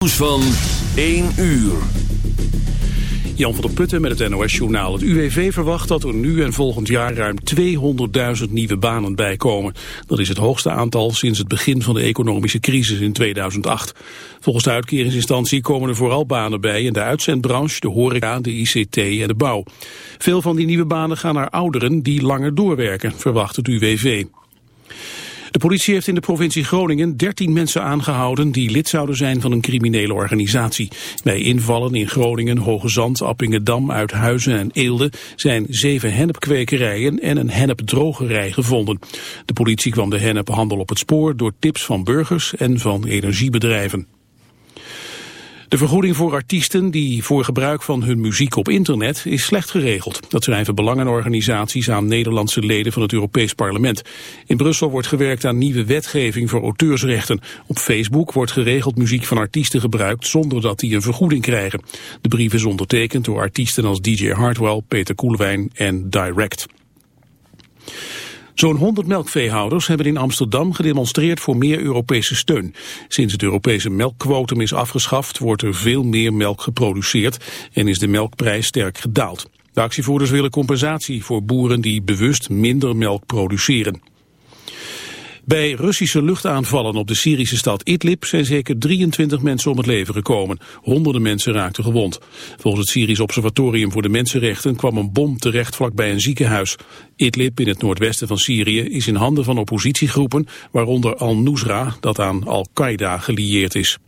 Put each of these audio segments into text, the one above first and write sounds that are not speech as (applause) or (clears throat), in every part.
Nieuws van 1 uur. Jan van der Putten met het NOS-journaal. Het UWV verwacht dat er nu en volgend jaar ruim 200.000 nieuwe banen bijkomen. Dat is het hoogste aantal sinds het begin van de economische crisis in 2008. Volgens de uitkeringsinstantie komen er vooral banen bij in de uitzendbranche, de horeca, de ICT en de bouw. Veel van die nieuwe banen gaan naar ouderen die langer doorwerken, verwacht het UWV. De politie heeft in de provincie Groningen 13 mensen aangehouden die lid zouden zijn van een criminele organisatie. Bij invallen in Groningen, Hoge Zand, Appingedam, Uithuizen en Eelde zijn zeven hennepkwekerijen en een hennepdrogerij gevonden. De politie kwam de hennephandel op het spoor door tips van burgers en van energiebedrijven. De vergoeding voor artiesten die voor gebruik van hun muziek op internet is slecht geregeld. Dat schrijven belangenorganisaties aan Nederlandse leden van het Europees Parlement. In Brussel wordt gewerkt aan nieuwe wetgeving voor auteursrechten. Op Facebook wordt geregeld muziek van artiesten gebruikt zonder dat die een vergoeding krijgen. De brief is ondertekend door artiesten als DJ Hartwell, Peter Koelewijn en Direct. Zo'n 100 melkveehouders hebben in Amsterdam gedemonstreerd voor meer Europese steun. Sinds het Europese melkquotum is afgeschaft wordt er veel meer melk geproduceerd en is de melkprijs sterk gedaald. De actievoerders willen compensatie voor boeren die bewust minder melk produceren. Bij Russische luchtaanvallen op de Syrische stad Idlib zijn zeker 23 mensen om het leven gekomen. Honderden mensen raakten gewond. Volgens het Syrisch Observatorium voor de Mensenrechten kwam een bom terecht vlakbij een ziekenhuis. Idlib in het noordwesten van Syrië is in handen van oppositiegroepen, waaronder Al-Nusra, dat aan Al-Qaeda gelieerd is.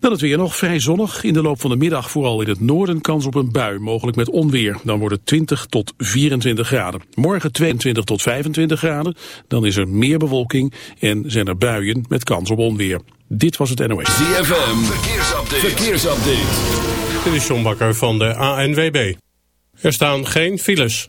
Dan het weer nog vrij zonnig. In de loop van de middag vooral in het noorden kans op een bui, mogelijk met onweer. Dan wordt het 20 tot 24 graden. Morgen 22 tot 25 graden. Dan is er meer bewolking en zijn er buien met kans op onweer. Dit was het NOS. ZFM, verkeersupdate. verkeersupdate. Dit is John Bakker van de ANWB. Er staan geen files.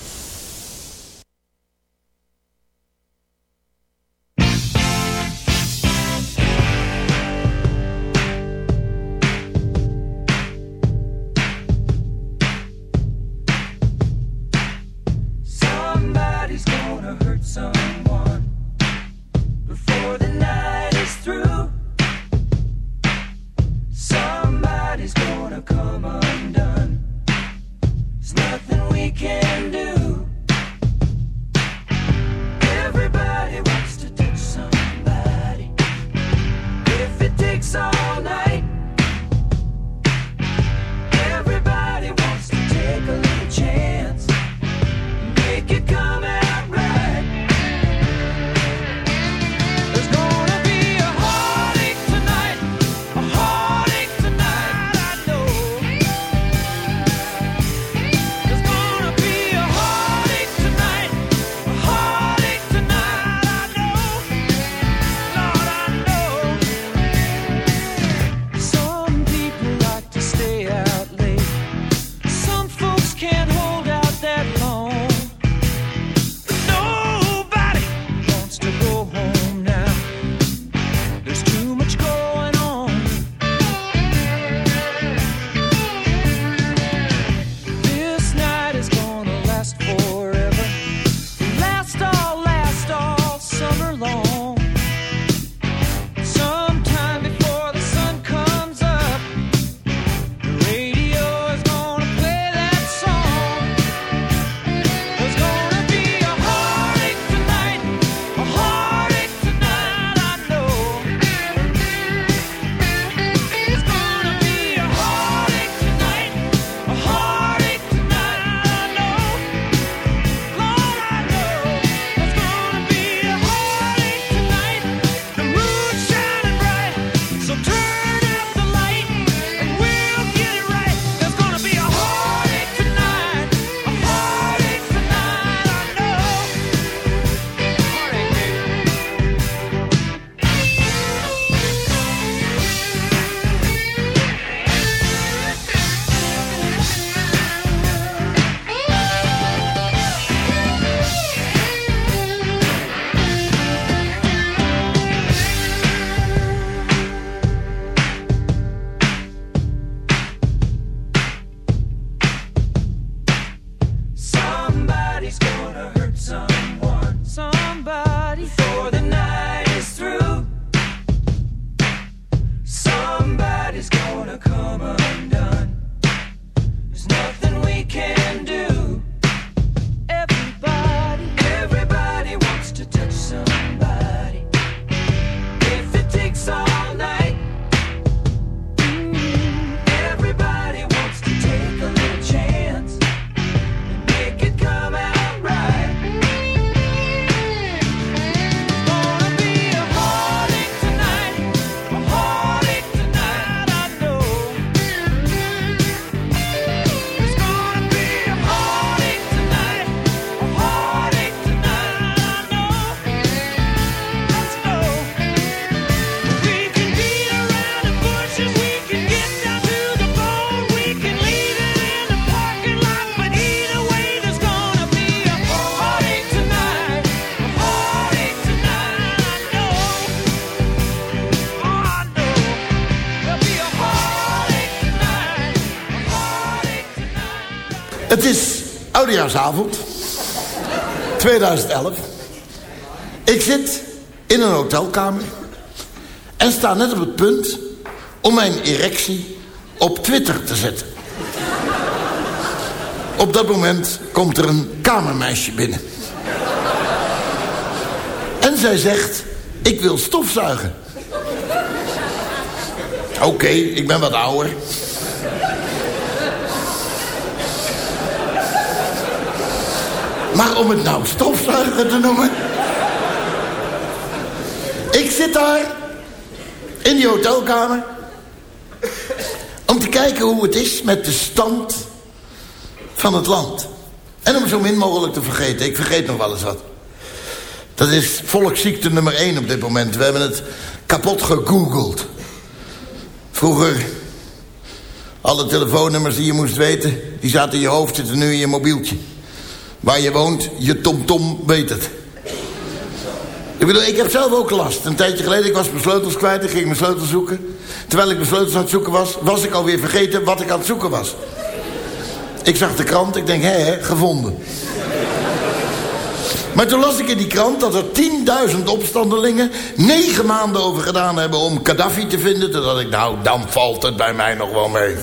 Het is oudejaarsavond. 2011. Ik zit in een hotelkamer. En sta net op het punt om mijn erectie op Twitter te zetten. Op dat moment komt er een kamermeisje binnen. En zij zegt, ik wil stofzuigen. Oké, ik ben wat ouder. Maar om het nou stofzuigen te noemen... Ik zit daar in die hotelkamer... om te kijken hoe het is met de stand van het land. En om zo min mogelijk te vergeten. Ik vergeet nog wel eens wat. Dat is volksziekte nummer 1 op dit moment. We hebben het kapot gegoogeld. Vroeger, alle telefoonnummers die je moest weten... die zaten in je hoofd, zitten nu in je mobieltje. Waar je woont, je tomtom weet het. Ik bedoel, ik heb zelf ook last. Een tijdje geleden, ik was mijn sleutels kwijt. Ik ging mijn sleutels zoeken. Terwijl ik mijn sleutels aan het zoeken was... was ik alweer vergeten wat ik aan het zoeken was. Ik zag de krant, ik denk, hé, hé, gevonden. Maar toen las ik in die krant dat er 10.000 opstandelingen... negen maanden over gedaan hebben om Gaddafi te vinden. Toen dacht ik, nou, dan valt het bij mij nog wel mee.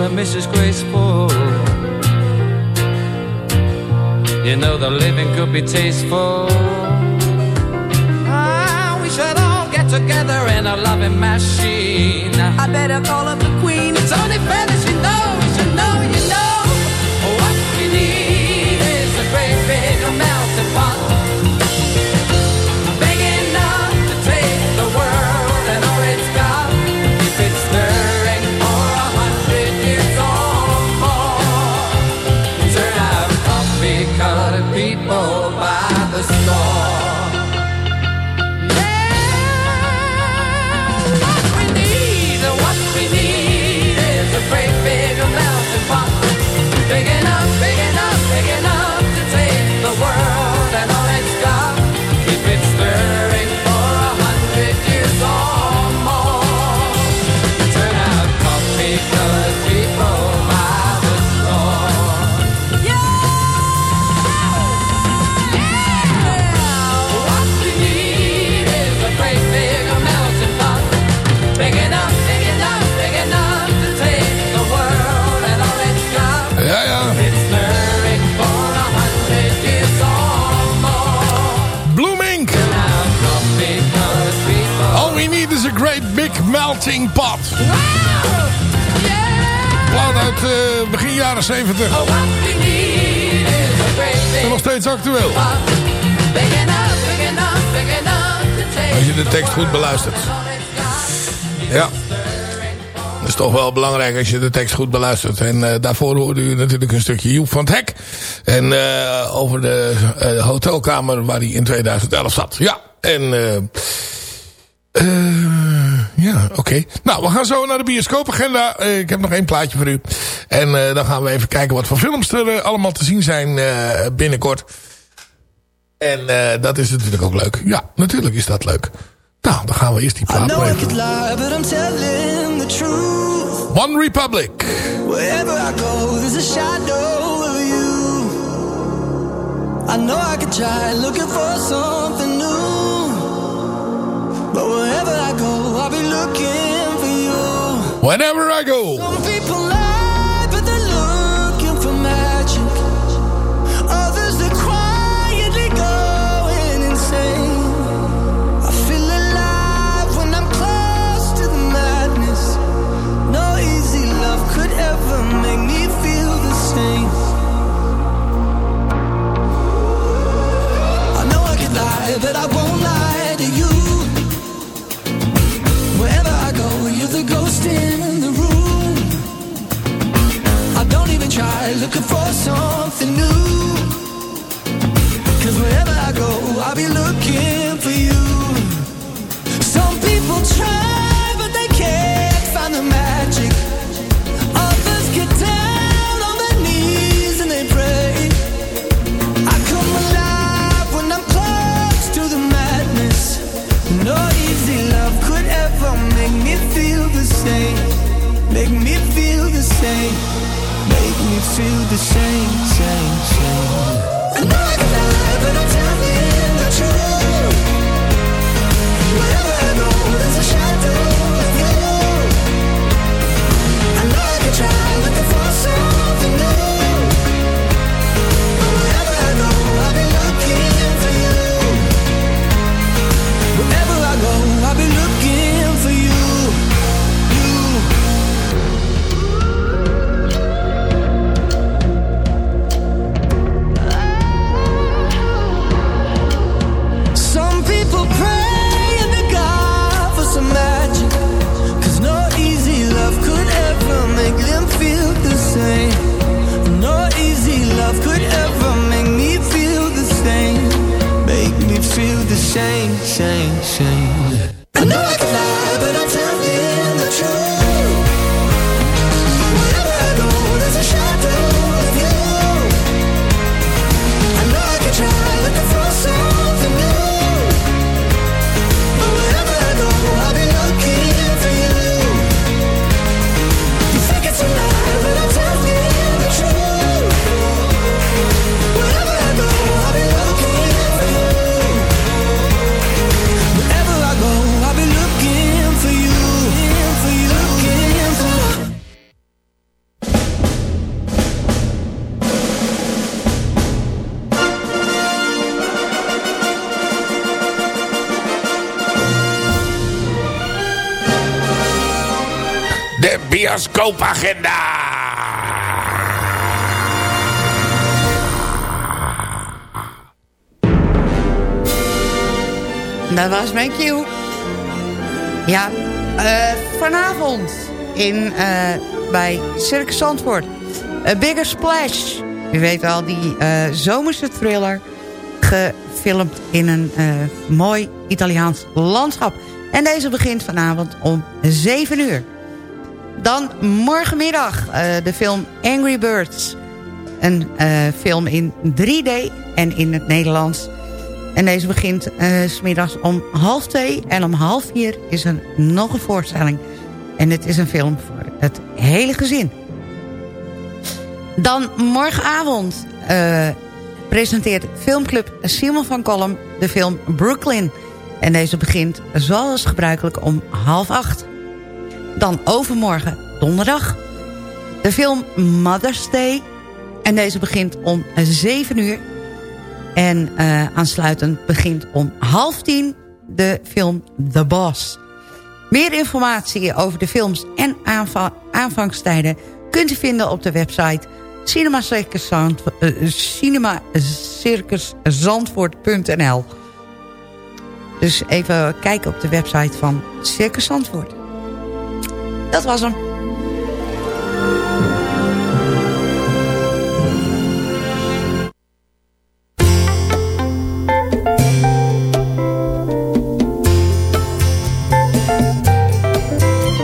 Lord, Mrs. Graceful. You know the living could be tasteful. Ah, we should all get together in a loving machine. I better call up the queen. It's only fair that you know, you know, you know. What we need is a great big melting pot. Eh, begin jaren 70. Oh, what we need is a great En big nog steeds actueel. Als je de tekst goed beluistert. Ja. Dat is toch wel belangrijk als je de tekst goed beluistert. En eh, daarvoor hoorde u natuurlijk een stukje Joep van het Hek. En eh, over de hotelkamer waar hij in 2011 zat. Ja, en... ja, oké. Nou, we gaan zo naar de bioscoopagenda. Ik heb nog één plaatje voor u. En eh, dan gaan we even kijken wat voor films er eh, allemaal te zien zijn eh, binnenkort. En dat is natuurlijk ook leuk. Ja, natuurlijk is dat leuk. Nou, dan gaan we eerst die plaat truth. One Republic. Wherever I go, there's a shadow of you. I know I could try looking for something new. But wherever I go, I'll be looking for you. Whenever I go. Same, bioscoopagenda. Dat was mijn cue. Ja, eh, vanavond in, eh, bij Circus Zandvoort. A Bigger Splash. U weet wel, die eh, zomerse thriller. Gefilmd in een mooi Italiaans landschap. En deze begint vanavond om 7 uur. Dan morgenmiddag eh, de film Angry Birds. Een eh, film in 3D en in het Nederlands. En deze begint s smiddags om half twee. En om half vier is er nog een voorstelling. En het is een film voor het hele gezin. Dan morgenavond presenteert filmclub Simon van Kolm de film Brooklyn. En deze begint zoals gebruikelijk om half acht. Dan overmorgen, donderdag, de film Mother's Day. En deze begint om 7 uur. En eh, aansluitend begint om half tien de film The Boss. Meer informatie over de films en aanva- aanvangstijden... kunt u vinden op de website cinemacircuszandvoort.nl Dus even kijken op de website van Circus Zandvoort. Dat was hem.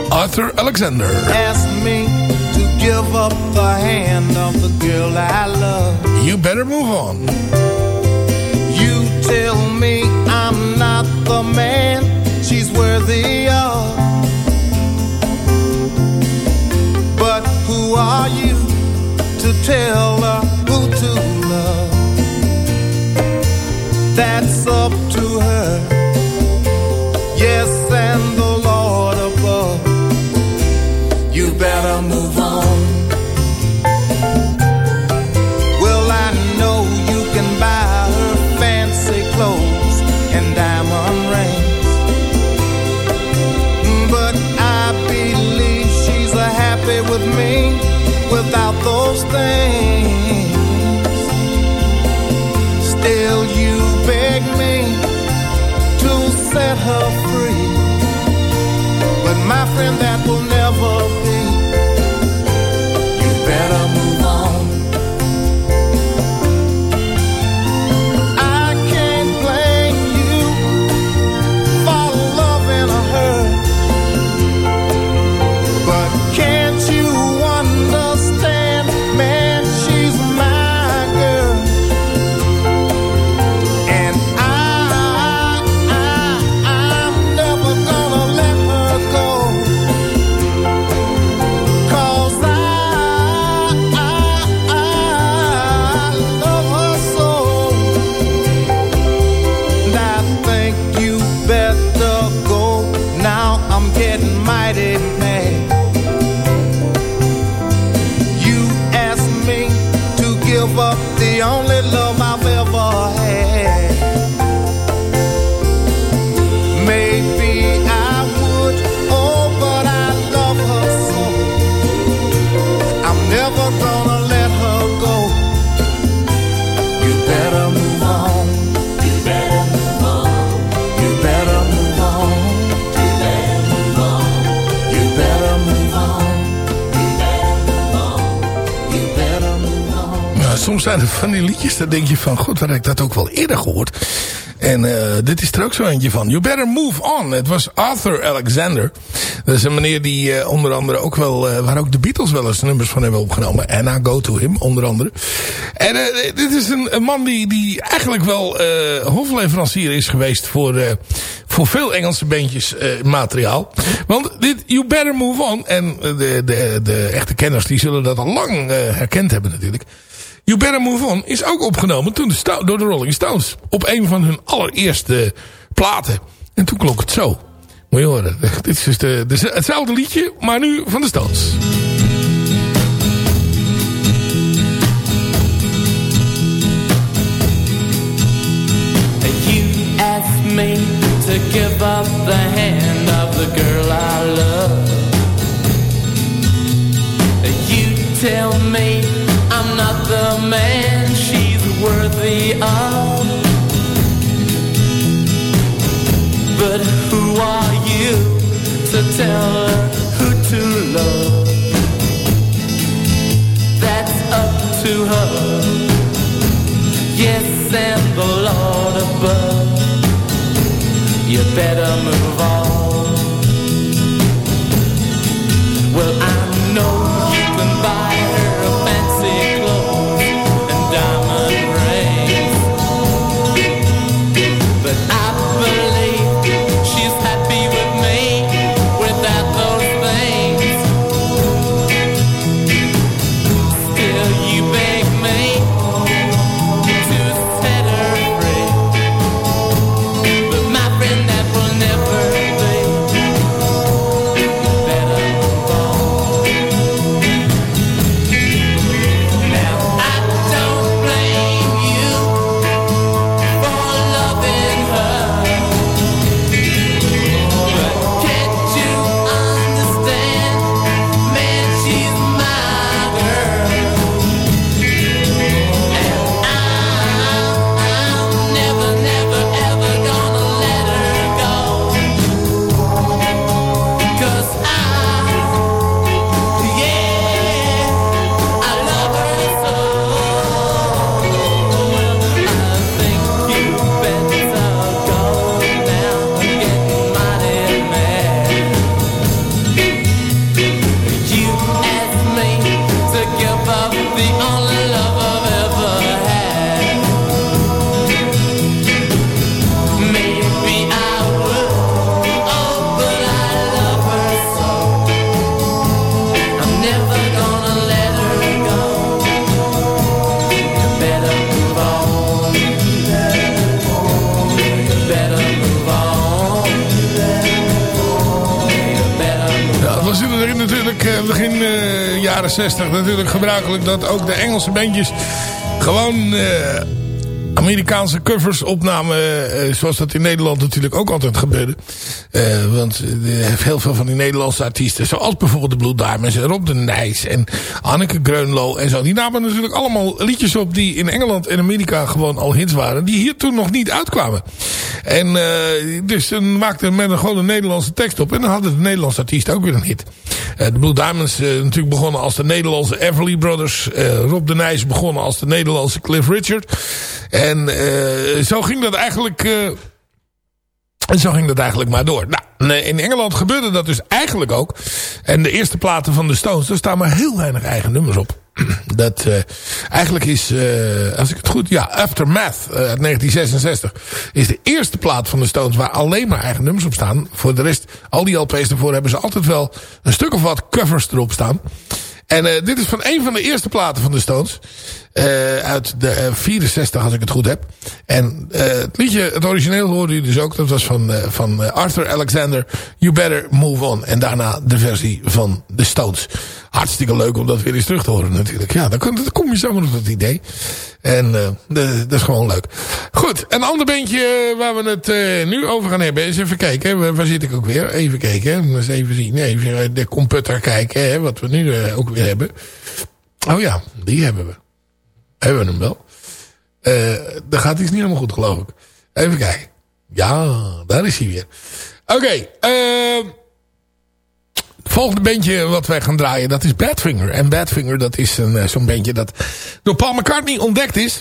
Arthur Alexander. Ask me to give up the hand of the girl I love. You better move on. You tell me I'm not the man she's worthy are you to tell her who to dan denk je van... God, waar ik dat ook wel eerder gehoord? En eh, dit is er ook zo eentje van. You Better Move On. Het was Arthur Alexander. Dat is een meneer die eh, onder andere ook wel... eh, waar ook de Beatles wel eens nummers van hebben opgenomen. And I Go To Him, onder andere. En dit is een, man die, die eigenlijk wel hofleverancier is geweest... voor, voor veel Engelse bandjes materiaal. Want dit You Better Move On... en de, de, de echte kenners die zullen dat al lang herkend hebben natuurlijk... You Better Move On is ook opgenomen toen door de Rolling Stones. Op een van hun allereerste platen. En toen klonk het zo. Moet je horen. Dit is dus de, de, hetzelfde liedje, maar nu van de Stones. You asked me to give up the hand of the girl I love. You tell me The man she's worthy of. But who are you to tell her who to love? That's up to her. Yes, and the Lord above. You better move on. Well, I gebruikelijk dat ook de Engelse bandjes gewoon eh, Amerikaanse covers opnamen. eh, zoals dat in Nederland natuurlijk ook altijd gebeurde. Eh, want heel veel van die Nederlandse artiesten, zoals bijvoorbeeld de Blue Diamonds en Rob de Nijs en Anneke Greunlo en zo. Die namen natuurlijk allemaal liedjes op die in Engeland en Amerika gewoon al hits waren. Die hier toen nog niet uitkwamen. En dus dan maakte men gewoon een Nederlandse tekst op. En dan hadden de Nederlandse artiesten ook weer een hit. Eh, de Blue Diamonds eh, natuurlijk begonnen als de Nederlandse Everly Brothers. Eh, Rob de Nijs begonnen als de Nederlandse Cliff Richard. En zo ging dat eigenlijk... en zo ging dat eigenlijk maar door. Nou, in Engeland gebeurde dat dus eigenlijk ook. En de eerste platen van de Stones, daar staan maar heel weinig eigen nummers op. (clears throat) Dat eh, eigenlijk is, eh, als ik het goed... Ja, Aftermath eh, uit 1966 is de eerste plaat van de Stones... waar alleen maar eigen nummers op staan. Voor de rest, al die LP's ervoor hebben ze altijd wel... een stuk of wat covers erop staan. En dit is van een van de eerste platen van de Stones. Eh, uit de eh, 64 als ik het goed heb. En eh, het liedje, het origineel hoorde je dus ook. Dat was van, eh, van eh, Arthur Alexander. You Better Move On. En daarna de versie van de Stones. Hartstikke leuk om dat weer eens terug te horen natuurlijk. Ja, dan, dan kom je zomaar op dat idee. En eh, dat is gewoon leuk. Goed, een ander beentje waar we het eh, nu over gaan hebben. Eens even kijken. Waar- Waar zit ik ook weer? Even kijken. Eens even zien. Even de computer kijken. Hè, wat we nu eh, ook weer hebben. Oh ja, die hebben we. Hebben we hem wel. Eh dan gaat iets niet helemaal goed, geloof ik. Even kijken. Ja, daar is hij weer. Oké, ehm het volgende bandje wat wij gaan draaien, dat is Badfinger. En Badfinger, dat is eh, zo'n bandje dat door Paul McCartney ontdekt is.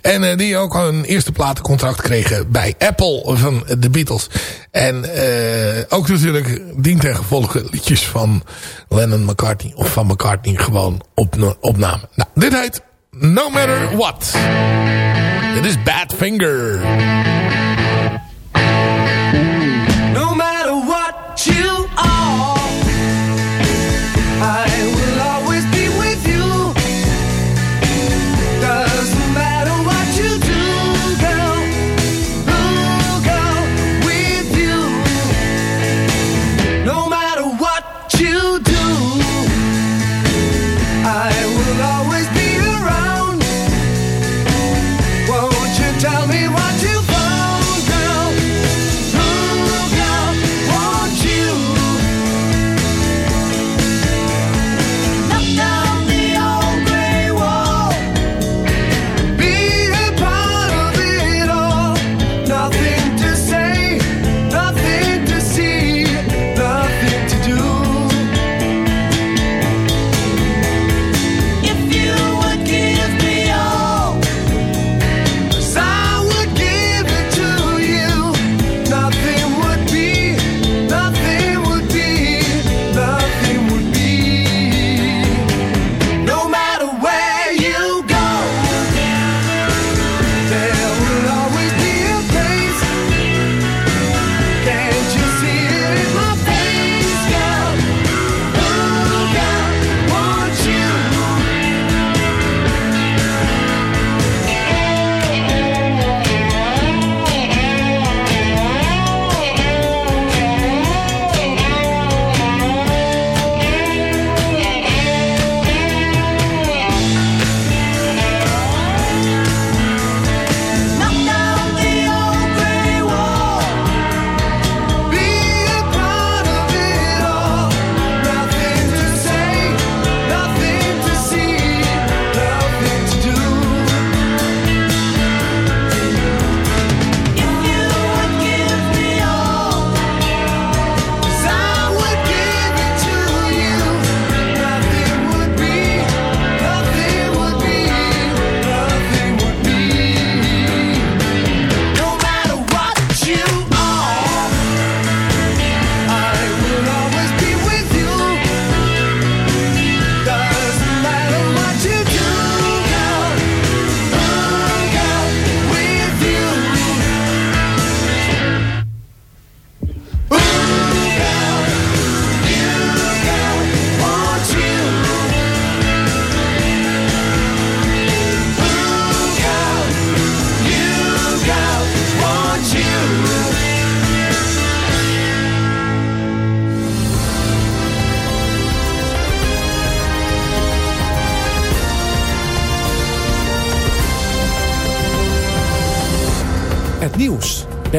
En eh, die ook een eerste platencontract kregen bij Apple van de Beatles. En eh, ook natuurlijk dient ten gevolge liedjes van Lennon McCartney of van McCartney gewoon op, opnamen. Nou, dit heet No Matter What. Dit is Badfinger.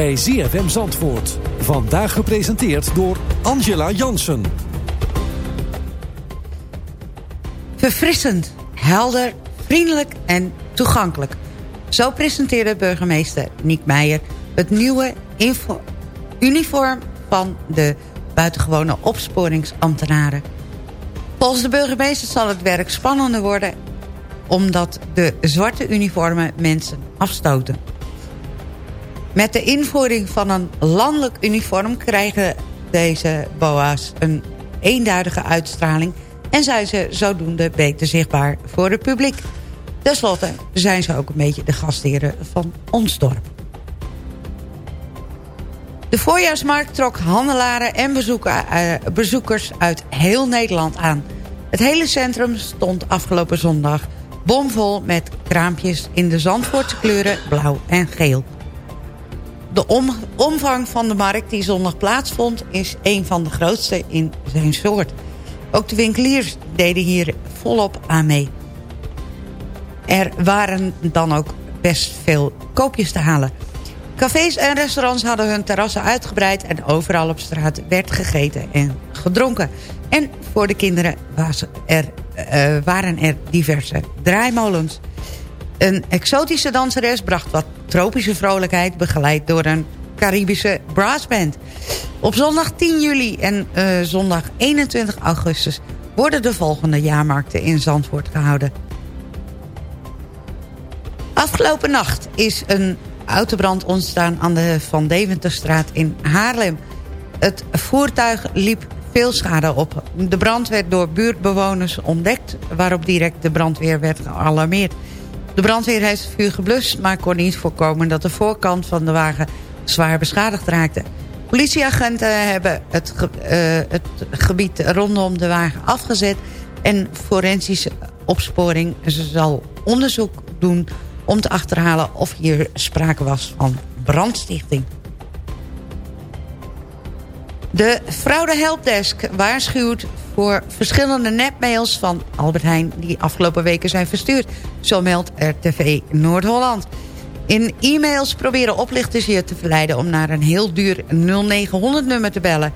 Bij ZFM Zandvoort. Vandaag gepresenteerd door Angela Jansen. Verfrissend, helder, vriendelijk en toegankelijk. Zo presenteerde burgemeester Niek Meijer het nieuwe uniform van de buitengewone opsporingsambtenaren. Volgens de burgemeester zal het werk spannender worden... omdat de zwarte uniformen mensen afstoten. Met de invoering van een landelijk uniform... krijgen deze boa's een eenduidige uitstraling... en zijn ze zodoende beter zichtbaar voor het publiek. Ten slotte zijn ze ook een beetje de gastheren van ons dorp. De voorjaarsmarkt trok handelaren en eh, bezoekers uit heel Nederland aan. Het hele centrum stond afgelopen zondag bomvol met kraampjes in de Zandvoortse kleuren blauw en geel. De om- omvang van de markt die zondag plaatsvond is een van de grootste in zijn soort. Ook de winkeliers deden hier volop aan mee. Er waren dan ook best veel koopjes te halen. Cafés en restaurants hadden hun terrassen uitgebreid... en overal op straat werd gegeten en gedronken. En voor de kinderen er, eh, waren er diverse draaimolens. Een exotische danseres bracht wat tropische vrolijkheid... begeleid door een Caribische brassband. Op zondag 10 juli en eh, zondag 21 augustus... worden de volgende jaarmarkten in Zandvoort gehouden. Afgelopen nacht is een autobrand ontstaan aan de Van Deventerstraat in Haarlem. Het voertuig liep veel schade op. De brand werd door buurtbewoners ontdekt... waarop direct de brandweer werd gealarmeerd. De brandweer heeft het vuur geblust... maar kon niet voorkomen dat de voorkant van de wagen zwaar beschadigd raakte. Politieagenten hebben het, eh, het gebied rondom de wagen afgezet... en forensische opsporing zal onderzoek doen om te achterhalen of hier sprake was van brandstichting. De Fraude Helpdesk waarschuwt voor verschillende nepmails van Albert Heijn... die afgelopen weken zijn verstuurd. Zo meldt RTV Noord-Holland. In e-mails proberen oplichters je te verleiden... om naar een heel duur 0900-nummer te bellen.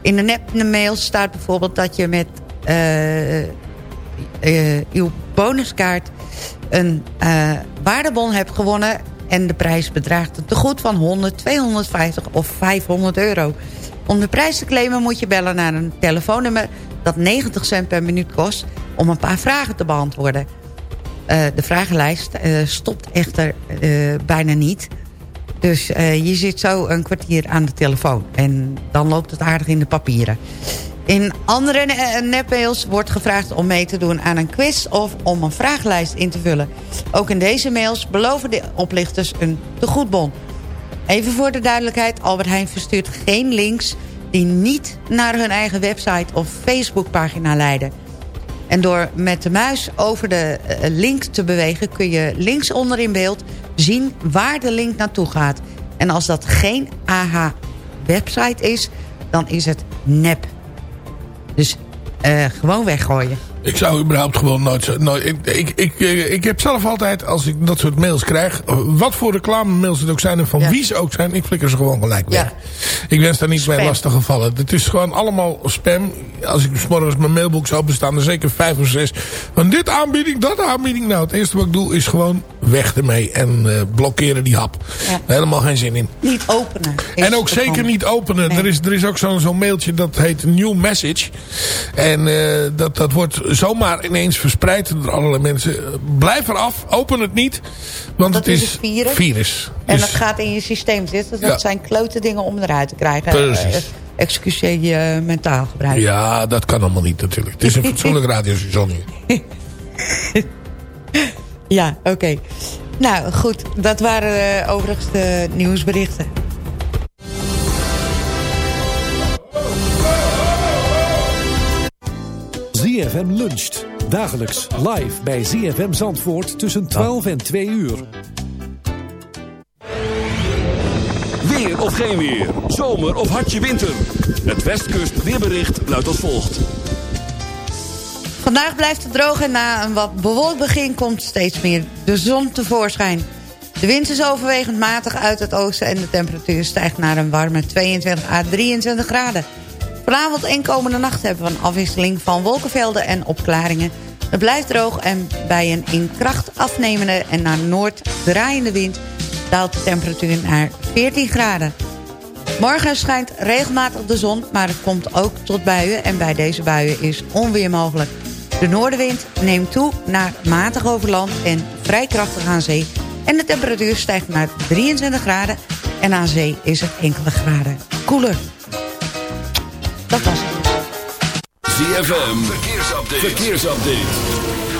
In de nepmails staat bijvoorbeeld dat je met eh, uw bonuskaart... een eh, waardebon hebt gewonnen... en de prijs bedraagt een tegoed van 100, 250 of 500 euro... Om de prijs te claimen moet je bellen naar een telefoonnummer... dat 90 cent per minuut kost om een paar vragen te beantwoorden. Eh, de vragenlijst eh, stopt echter eh, bijna niet. Dus je zit zo een kwartier aan de telefoon. En dan loopt het aardig in de papieren. In andere nepmails wordt gevraagd om mee te doen aan een quiz... of om een vragenlijst in te vullen. Ook in deze mails beloven de oplichters een tegoedbon... Even voor de duidelijkheid, Albert Heijn verstuurt geen links... die niet naar hun eigen website of Facebookpagina leiden. En door met de muis over de eh, link te bewegen... kun je links onder in beeld zien waar de link naartoe gaat. En als dat geen AH-website is, dan is het nep. Dus eh, gewoon weggooien. Ik zou überhaupt gewoon nooit... zo- nooit ik, ik, ik, eh, ik heb zelf altijd, als ik dat soort mails krijg... wat voor reclame mails het ook zijn en van wie ze ook zijn... ik flikker ze gewoon gelijk weg. Ik wens daar niet bij lastig gevallen. Het is gewoon allemaal spam. Als ik 's morgens mijn mailbox open staan er zeker vijf of zes. Van dit aanbieding, dat aanbieding. Nou, het eerste wat ik doe is gewoon weg ermee. En eh, blokkeren die hap. Helemaal geen zin in. Niet openen. En ook er zeker gewoon- niet openen. Er, is, er is ook zo'n zo'n mailtje dat heet New Message. En eh, dat, dat wordt zomaar ineens verspreid door allerlei mensen. Eh, Blijf eraf, open het niet. Want Dat het is is een virus. virus. En Dus- dat gaat in je systeem zitten. Dat Ja. zijn klote dingen om eruit te krijgen. Precies. Eh, excuseer je mentaal gebruik. ja, dat kan allemaal niet natuurlijk. Het is een fatsoenlijk hier. (laughs) Ja, oké. Nou, goed. Dat waren eh, overigens de nieuwsberichten. ZFM luncht. Dagelijks live bij ZFM Zandvoort tussen 12 en 2 uur. Weer of geen weer. Zomer of hartje winter. Het Westkust weerbericht luidt als volgt. Vandaag blijft het droog en na een wat bewolkt begin komt steeds meer de zon tevoorschijn. De wind is overwegend matig uit het oosten... en de temperatuur stijgt naar een warme 22 à 23 graden. Vanavond en komende nacht hebben we een afwisseling van wolkenvelden en opklaringen. Het blijft droog en bij een in kracht afnemende en naar noord draaiende wind... daalt de temperatuur naar 14 graden. Morgen schijnt regelmatig de zon, maar het komt ook tot buien... en bij deze buien is onweer mogelijk. De noordenwind neemt toe naar matig over land en vrij krachtig aan zee... en de temperatuur stijgt naar 23 graden... en aan zee is het enkele graden koeler. Dat was het. ZFM, verkeersupdate. verkeersupdate.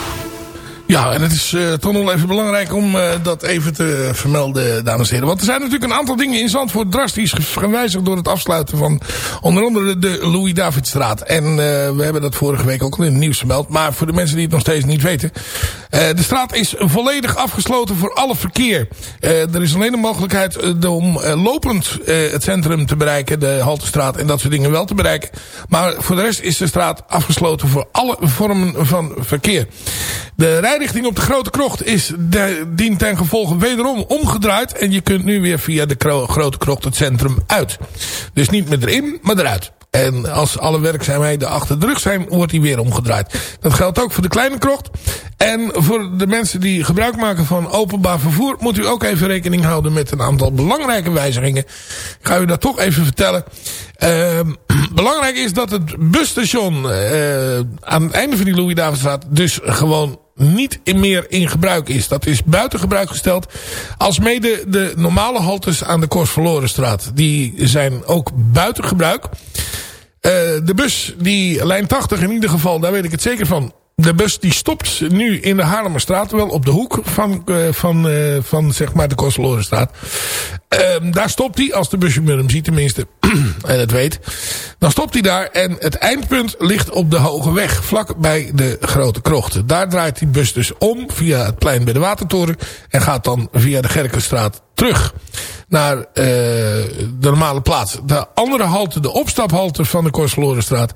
Ja, en het is eh, toch nog even belangrijk om eh, dat even te vermelden, dames en heren. Want er zijn natuurlijk een aantal dingen in Zandvoort drastisch gewijzigd door het afsluiten van onder andere de Louis-Davidstraat. En uh, we hebben dat vorige week ook al in het nieuws gemeld. Maar voor de mensen die het nog steeds niet weten. de straat is volledig afgesloten voor alle verkeer. er is alleen de mogelijkheid om lopend het centrum te bereiken, de Haltestraat en dat soort dingen wel te bereiken. Maar voor de rest is de straat afgesloten voor alle vormen van verkeer. De rijrichting op de Grote Krocht is de, dient ten gevolge wederom omgedraaid. En je kunt nu weer via de Grote Krocht het centrum uit. Dus niet meer erin, maar eruit. En als alle werkzaamheden achter de rug zijn, wordt die weer omgedraaid. Dat geldt ook voor de kleine krocht. En voor de mensen die gebruik maken van openbaar vervoer... moet u ook even rekening houden met een aantal belangrijke wijzigingen. Ik ga u dat toch even vertellen. Uh, (clears throat) belangrijk is dat het busstation uh, aan het einde van die Louis-Davidstraat... dus gewoon niet meer in gebruik is. Dat is buiten gebruik gesteld. Als mede de normale haltes aan de Korsverlorenstraat. Die zijn ook buiten gebruik. Uh, de bus, die lijn 80 in ieder geval, daar weet ik het zeker van. De bus die stopt nu in de Haarlemmerstraat. Wel op de hoek van, uh, van, uh, van zeg maar de Korsverlorenstraat. Uh, daar stopt hij, als de busje hem ziet tenminste. (clears throat) en het weet. Dan stopt hij daar en het eindpunt ligt op de Hoge Weg. Vlak bij de Grote Krochten. Daar draait die bus dus om via het plein bij de Watertoren. En gaat dan via de Gerkenstraat terug naar uh, de normale plaats. De andere halte, de opstaphalte van de Korsverlorenstraat...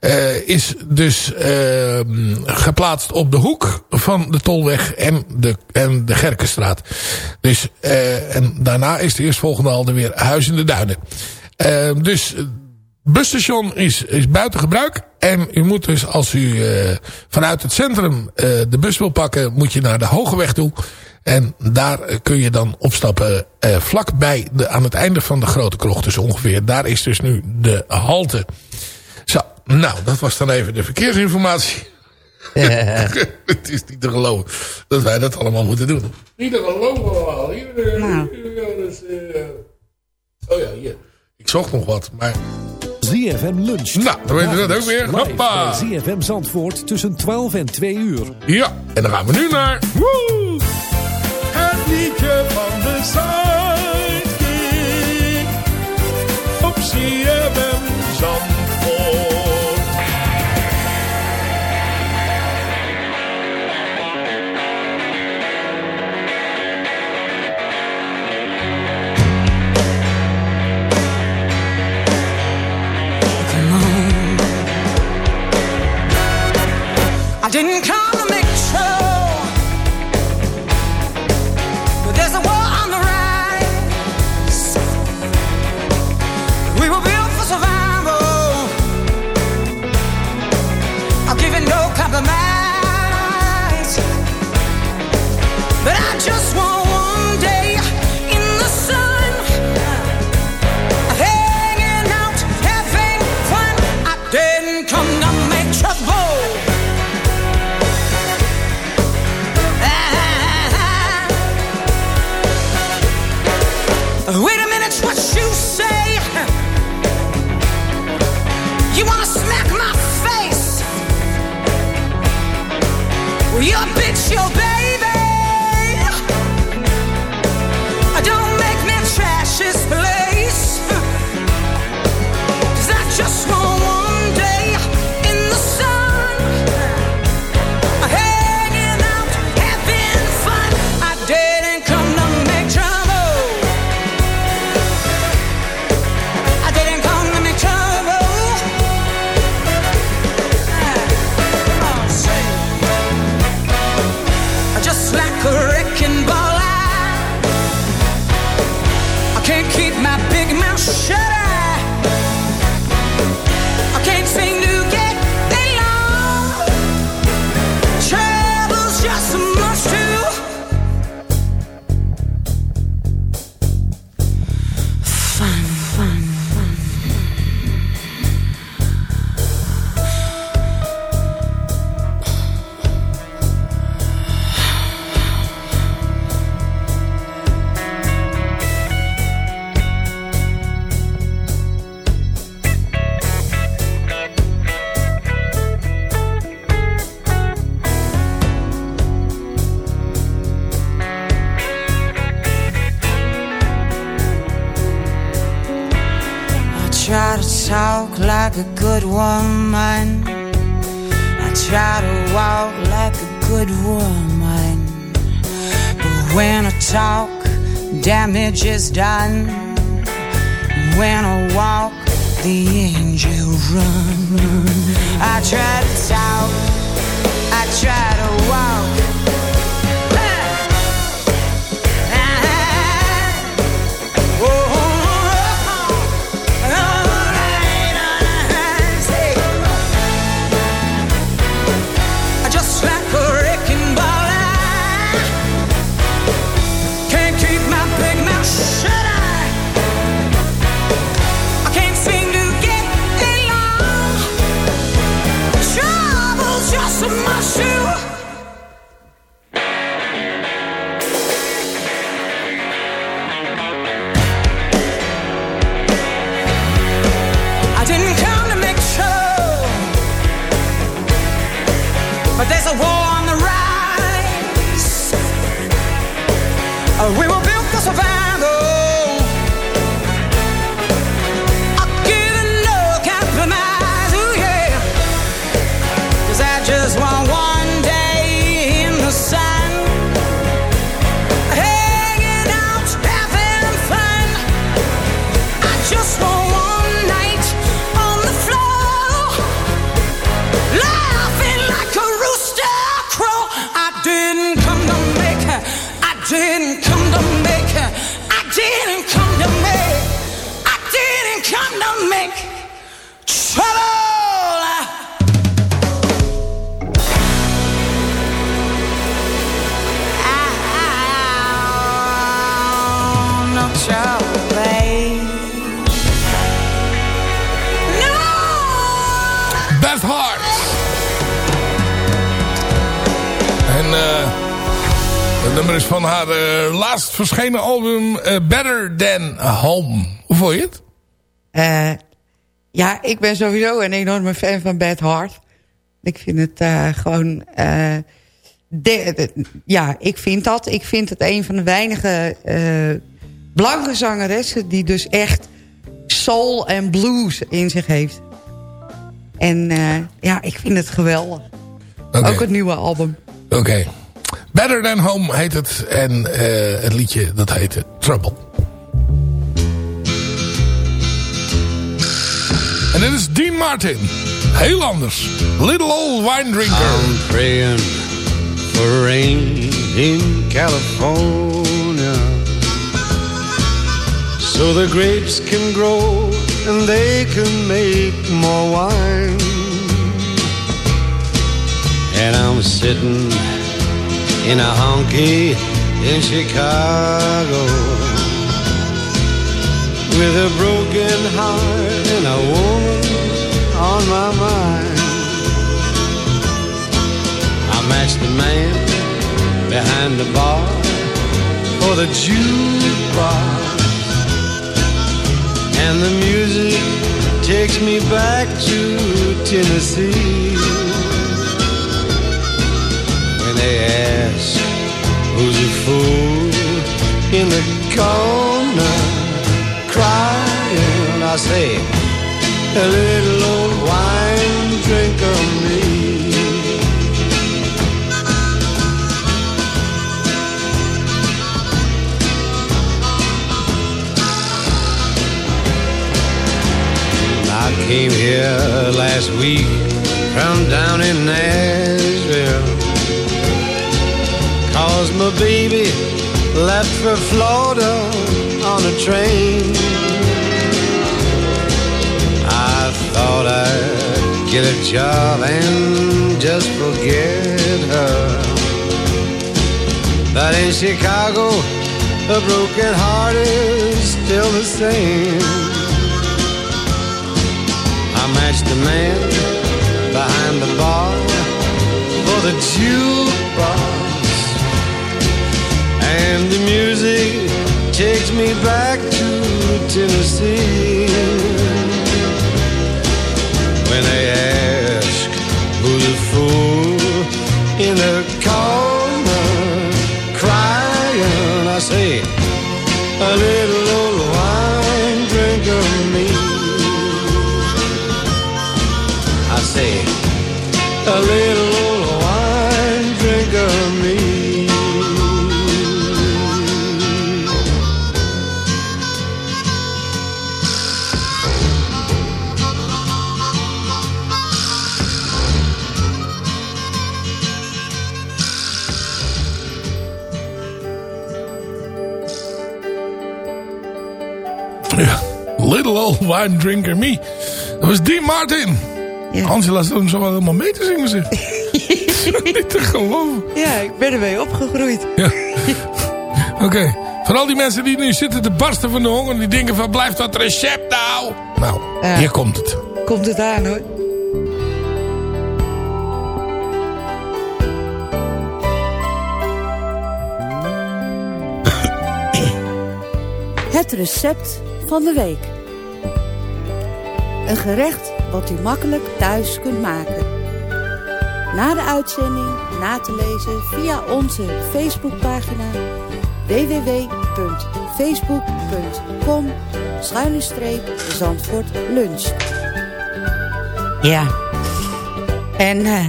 Uh, is dus uh, geplaatst op de hoek van de Tolweg en de, en de Gerkenstraat. Dus, uh, en daarna is de eerstvolgende halte weer Huis in de Duinen. dus het busstation is, is buiten gebruik. En u moet dus als u vanuit het centrum de bus wil pakken, moet je naar de Hoge Weg toe. En daar kun je dan opstappen uh, vlakbij de, aan het einde van de grote krocht dus ongeveer. Daar is dus nu de halte. Zo, nou, dat was dan even de verkeersinformatie. Ja. (laughs) het is niet te geloven dat wij dat allemaal moeten doen. Niet te geloven allemaal. Nou. Uh, oh ja, hier. Ik zocht nog wat, maar... ZFM Lunch. Nou, dan weten we dat ook weer. Hoppa. ZFM Zandvoort tussen 12 en 2 uur. Ja, en dan gaan we nu naar... Woe! Het liedje van de Zuidkiek. Op CFM Zandvoort. I didn't come good woman. I try to walk like a good woman. But when I talk, damage is done. When I walk, the angel run. I try to talk, I try to walk. Didn't come to make. I didn't come to make. I didn't come to make. I didn't come to make trouble. Nummer is van haar eh, laatst verschenen album eh, Better Than Home. Hoe vond je het? Eh, ja, ik ben sowieso een enorme fan van Bad Hart. Ik vind het gewoon... de- de- ja, ik vind dat. Ik vind het een van de weinige blanke zangeressen... die dus echt soul en blues in zich heeft. En eh, ja, ik vind het geweldig. Ook het nieuwe album. Oké. Better Than Home heet het. En eh, het liedje dat heette Trouble. En dit is Dean Martin. Heel anders. Little Old Wine Drinker. I'm praying for rain in California so the grapes can grow and they can make more wine. And I'm sitting in a honky in Chicago with a broken heart and a woman on my mind. I matched the man behind the bar for the jukebox. And the music takes me back to Tennessee. When they ask in the corner crying, I say, a little old wine drink drinker me. I came here last week from down in Nashville. Cause my baby left for Florida on a train. I thought I'd get a job and just forget her. But in Chicago, a broken heart is still the same. I matched the man behind the bar for the jukebox. And the music takes me back to Tennessee. When they ask who's a fool in the corner crying, I say, a little old wine drink of me. I say, a little. Ja, Little Old Wine Drinker Me. Dat was Dean Martin. Angela zat hem zo wel helemaal mee te zingen, zeg. (laughs) Niet te geloven. Ja, ik ben ermee opgegroeid. Ja. (laughs) Oké, voor al die mensen die nu zitten te barsten van de honger... die denken van, blijft dat recept nou? Nou, Ja. hier komt het. Komt het aan hoor. Het recept van de week. Een gerecht wat u makkelijk thuis kunt maken. Na de uitzending na te lezen via onze Facebookpagina www.facebook.com Zandvoort Lunch. Ja. En eh,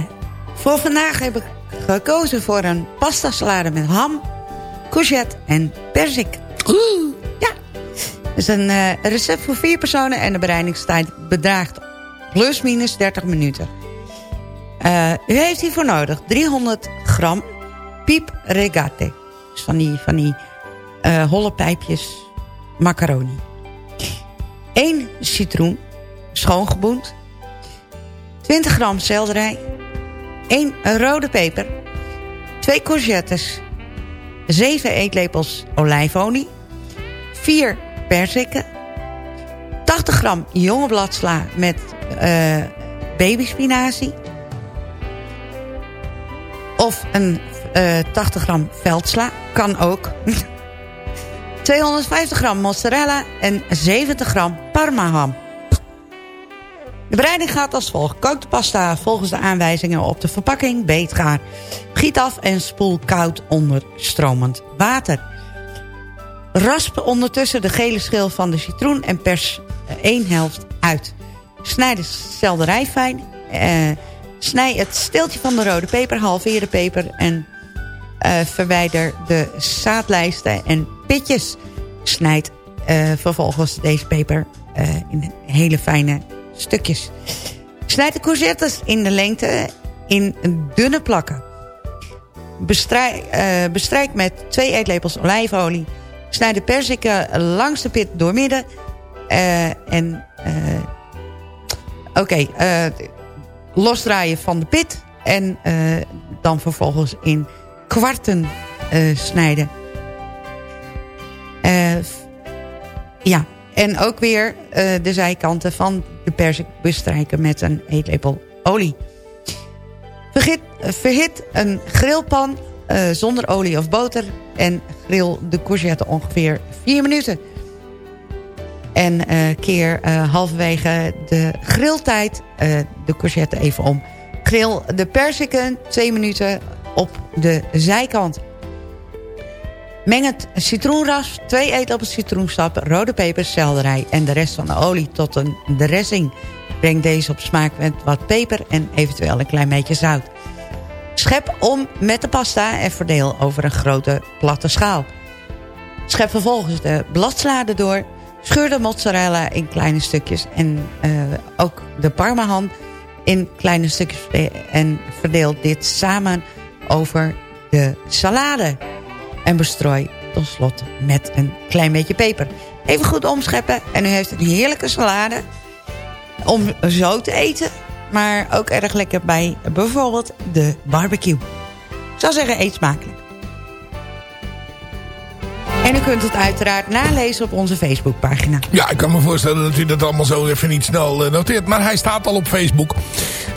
voor vandaag heb ik gekozen voor een pasta salade met ham, courgette en perzik. Het is een eh, recept voor vier personen en de bereidingstijd bedraagt plus minus 30 minuten. Eh, u heeft hiervoor nodig 300 gram piep regate. Dus van die, van die eh, holle pijpjes macaroni. 1 citroen, schoongeboend. 20 gram selderij. 1 rode peper. 2 courgettes. 7 eetlepels olijfolie. 4 perziken. 80 gram jonge bladsla met eh babyspinazie. Of een eh 80 gram veldsla. Kan ook. (laughs) 250 gram mozzarella en 70 gram parmaham. De bereiding gaat als volgt. Kook de pasta volgens de aanwijzingen op de verpakking beetgaar. Giet af en spoel koud onder stromend water. Rasp ondertussen de gele schil van de citroen en pers eh, één helft uit. Snijd de selderij fijn. Eh, snij het steeltje van de rode peper, halveer de peper... en eh, verwijder de zaadlijsten en pitjes. Snijd eh, vervolgens deze peper eh, in hele fijne stukjes. Snijd de courgettes in de lengte in dunne plakken. Bestrijk, eh, bestrijk met twee eetlepels olijfolie. Snijd de perziken langs de pit doormidden. Eh, en eh, oké, eh, losdraaien van de pit. En dan vervolgens in kwarten snijden. Ja, en ook weer de zijkanten van de perzik bestrijken met een eetlepel olie. Verhit, verhit een grillpan eh, zonder olie of boter en grill de courgette ongeveer 4 minuten. En eh, keer eh, halverwege de grilltijd de courgette even om. Grill de perziken 2 minuten op de zijkant. Meng het citroenras, 2 eetlepels citroensap, rode peper, selderij en de rest van de olie tot een dressing. Breng deze op smaak met wat peper en eventueel een klein beetje zout. Schep om met de pasta en verdeel over een grote platte schaal. Schep vervolgens de bladslade door. Scheur de mozzarella in kleine stukjes en eh, ook de parmaham in kleine stukjes. En verdeel dit samen over de salade. En bestrooi tot slot met een klein beetje peper. Even goed omscheppen en u heeft een heerlijke salade om zo te eten. Maar ook erg lekker bij bijvoorbeeld de barbecue. Ik zou zeggen, eet smakelijk. En u kunt het uiteraard nalezen op onze Facebookpagina. Ja, ik kan me voorstellen dat u dat allemaal zo even niet snel eh, noteert. Maar hij staat al op Facebook.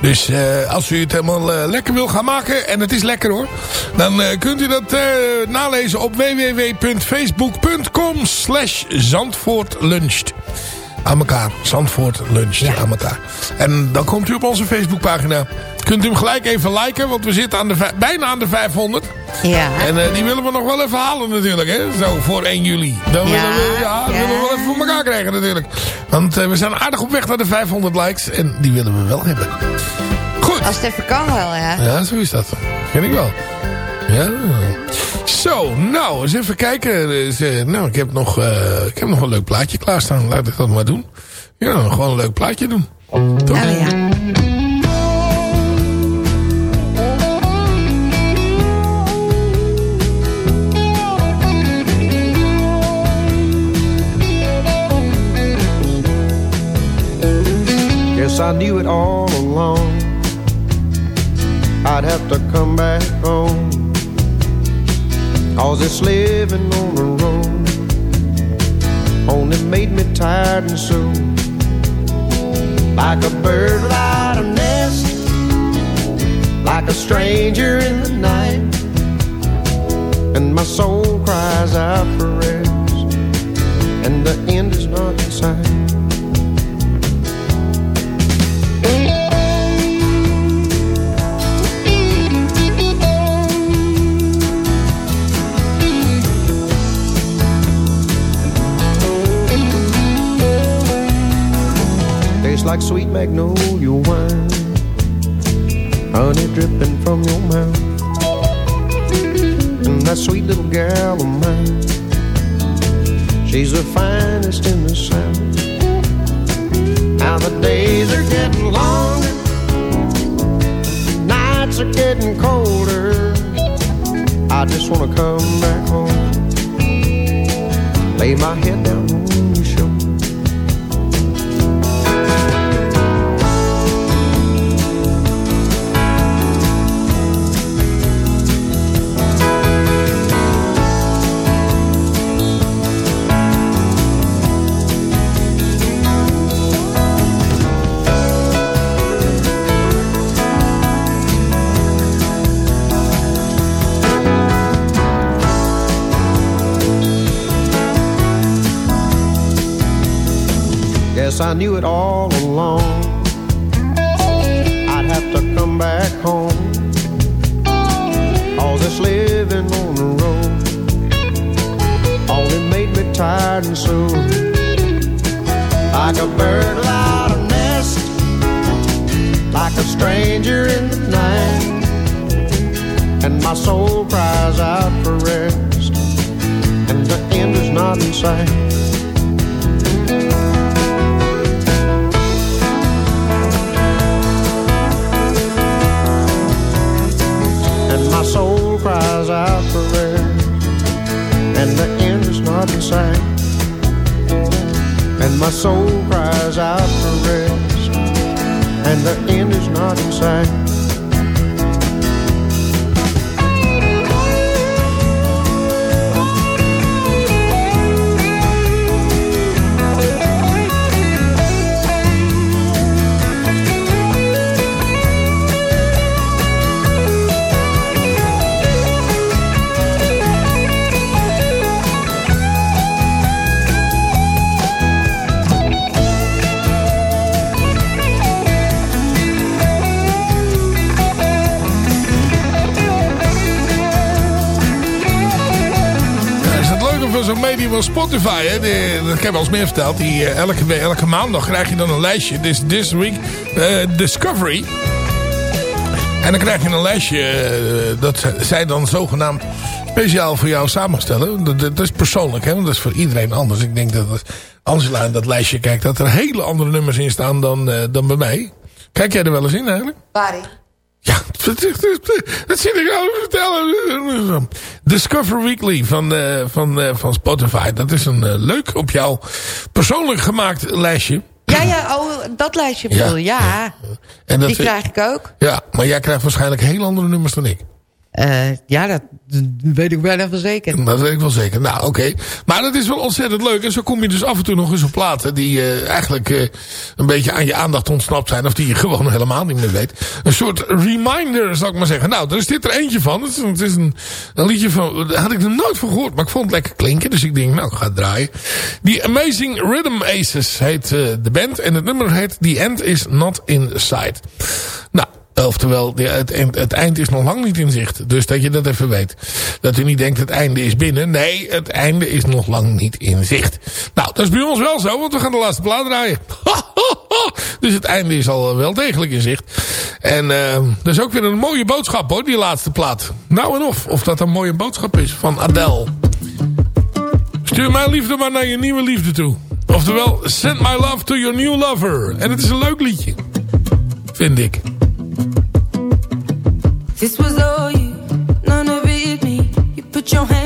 Dus eh, als u het helemaal eh, lekker wil gaan maken, en het is lekker hoor. Dan kunt u dat nalezen op www.facebook.com slash zandvoortluncht. Aan elkaar. Zandvoort luncht aan elkaar. En dan komt u op onze Facebookpagina. Kunt u hem gelijk even liken, want we zitten aan de, bijna aan de 500. Ja. En eh, die willen we nog wel even halen natuurlijk, hè. Zo, voor 1 juli. Dan Ja, willen we, ja, willen we wel even voor elkaar krijgen natuurlijk. Want eh, we zijn aardig op weg naar de 500 likes. En die willen we wel hebben. Goed. Als het even kan wel, ja. Ja, zo is dat. Vind ik wel. Ja. Zo, nou, eens even kijken. Dus, eh, nou, ik heb, nog, eh, ik heb nog een leuk plaatje klaarstaan. Laat ik dat maar doen. Ja, gewoon een leuk plaatje doen. Toch? Oh ja. Guess I knew it all along. I'd have to come back home. Cause this living on the road only made me tired and so. Like a bird without a nest, like a stranger in the night. And my soul cries out for rest, and the end is not in sight. Like sweet magnolia wine, honey dripping from your mouth, and that sweet little gal of mine. She's the finest in the south. Now the days are getting longer, nights are getting colder. I just wanna come back home, lay my head down Guess I knew it all along. I'd have to come back home. All this living on the road only made me tired and sore. Like a bird without a nest, like a stranger in the night. And my soul cries out for rest, and the end is not in sight. My soul cries out for rest, and the end is not in sight. And my soul cries out for rest, and the end is not in sight. Van Spotify. Hè? Dat heb ik al eens meer verteld. Die, eh, elke, elke maandag krijg je dan een lijstje. Is This Week eh, Discovery. En dan krijg je een lijstje. eh, dat zij dan zogenaamd speciaal voor jou samenstellen. Dat, dat is persoonlijk. Hè? Want dat is voor iedereen anders. Ik denk dat als Angela in dat lijstje kijkt. Dat er hele andere nummers in staan dan, dan bij mij. Kijk jij er wel eens in eigenlijk? Waarin? Dat zit ik al te vertellen. Discover Weekly van, eh, van, eh, van Spotify. Dat is een eh, leuk op jou persoonlijk gemaakt lijstje. Ja, ja, oh, dat lijstje bedoel. Ja, En dat die krijg ik ook. Ja, maar jij krijgt waarschijnlijk heel andere nummers dan ik. Eh, ja, dat weet ik bijna van zeker. Dat weet ik wel zeker. Nou, oké. Maar dat is wel ontzettend leuk. En zo kom je dus af en toe nog eens op platen die eh, eigenlijk eh, een beetje aan je aandacht ontsnapt zijn. Of die je (laughs) gewoon helemaal niet meer weet. Een soort reminder, zal ik maar zeggen. Nou, er is dit er eentje van. Het is, een, een liedje van... Daar had ik er nooit van gehoord. Maar ik vond het lekker klinken. Dus ik denk, nou, ik ga het draaien. The Amazing Rhythm Aces heet de band. En het nummer heet The End Is Not In Sight. Nou, Oftewel, het, eind- is nog lang niet in zicht. Dus dat je dat even weet. Dat u niet denkt het einde is binnen. Nee, het einde is nog lang niet in zicht. Nou, dat is bij ons wel zo, want we gaan de laatste plaat draaien. (laughs) dus het einde is al wel degelijk in zicht. En eh, dat is ook weer een mooie boodschap hoor, die laatste plaat. Nou en of, of dat een mooie boodschap is van Adele. Stuur mijn liefde maar naar je nieuwe liefde toe. Oftewel, send my love to your new lover. En het is een leuk liedje. Vind ik. This was all you, none of it me. You put your hands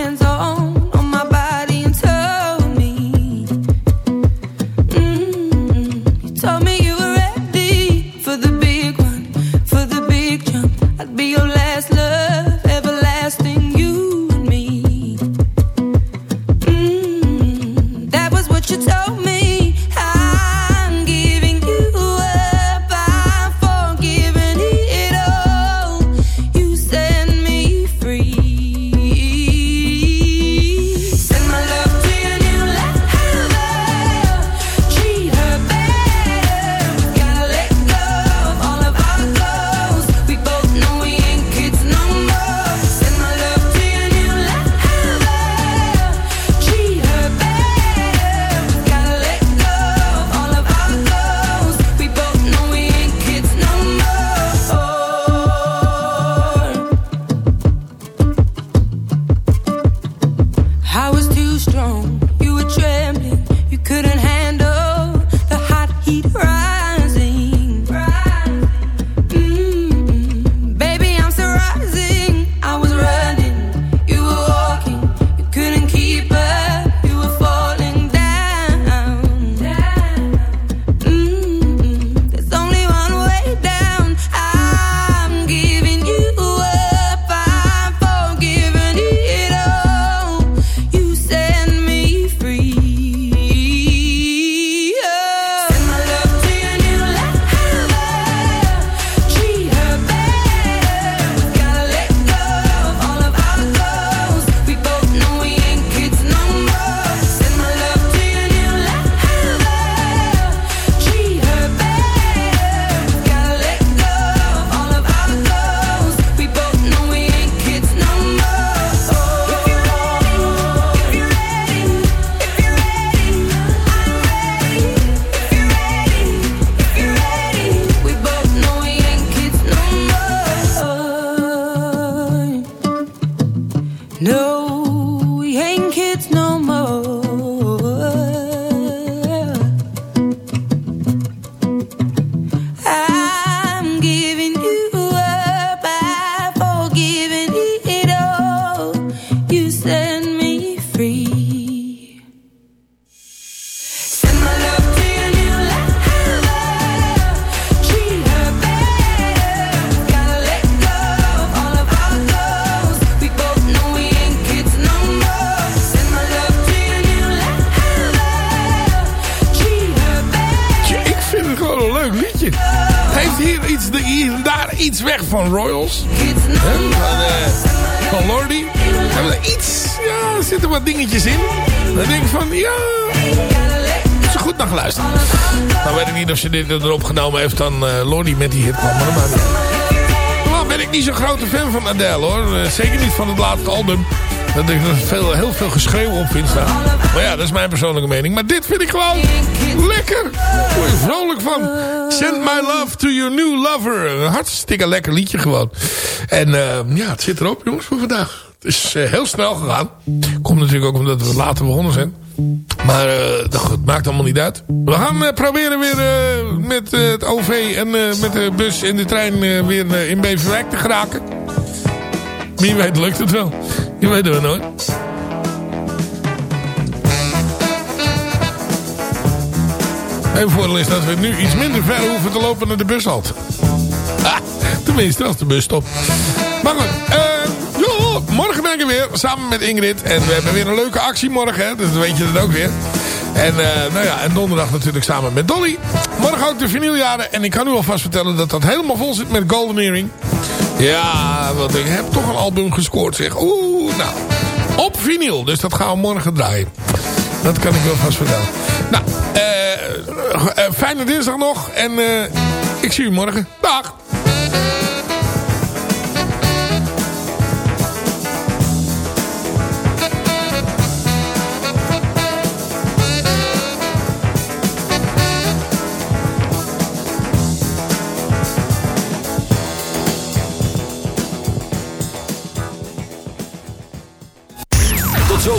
Nou weet ik niet of ze dit erop genomen heeft dan Lordy met die hit kwam. Maar, maar, maar ben ik niet zo'n grote fan van Adele hoor. Eh, Zeker niet van het laatste album. Dat ik er veel, heel veel geschreeuw op vind staan. Maar ja, dat is mijn persoonlijke mening. Maar dit vind ik gewoon lekker. Daar word je vrolijk van. Send my love to your new lover. Een hartstikke lekker liedje gewoon. En eh, ja, het zit erop jongens voor vandaag. Het is heel snel gegaan. Komt natuurlijk ook omdat we later begonnen zijn. Maar eh, dat goed, maakt allemaal niet uit. We gaan eh, proberen weer eh, met het OV en met de bus en de trein weer in Beverwijk te geraken. Wie weet lukt het wel. Je weet het nooit. Een voordeel is dat we nu iets minder ver hoeven te lopen naar de bushalte. Ah, tenminste, als de bus stopt. Maar goed, morgen er weer samen met Ingrid. En we hebben weer een leuke actie morgen, hè, dus weet je dat ook weer. En, eh, nou ja, en donderdag natuurlijk samen met Dolly. Morgen ook de vinyljaren. En ik kan u alvast vertellen dat dat helemaal vol zit met Golden Earring. Ja, want ik heb toch een album gescoord zeg. Oeh, nou. Op vinyl, dus dat gaan we morgen draaien. Dat kan ik wel vast vertellen. Nou, eh, eh, fijne dinsdag nog. En ik zie u morgen. Dag.